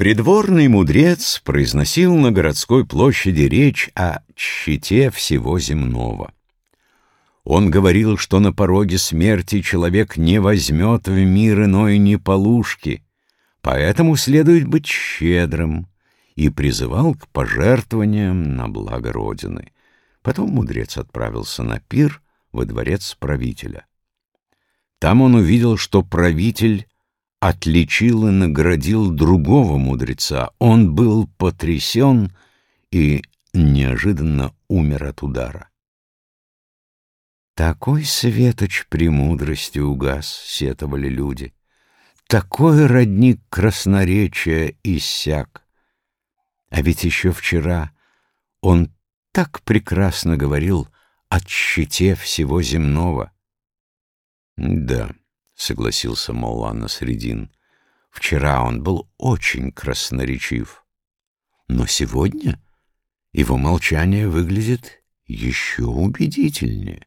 Придворный мудрец произносил на городской площади речь о щите всего земного. Он говорил, что на пороге смерти человек не возьмет в мир иной ни полушки, поэтому следует быть щедрым, и призывал к пожертвованиям на благо Родины. Потом мудрец отправился на пир во дворец правителя. Там он увидел, что правитель отличил и наградил другого мудреца. Он был потрясен и неожиданно умер от удара. Такой светоч премудрости угас, сетовали люди. Такой родник красноречия иссяк. А ведь еще вчера он так прекрасно говорил о щите всего земного. Да, согласился Моллана Средин. Вчера он был очень красноречив. Но сегодня его молчание выглядит еще убедительнее.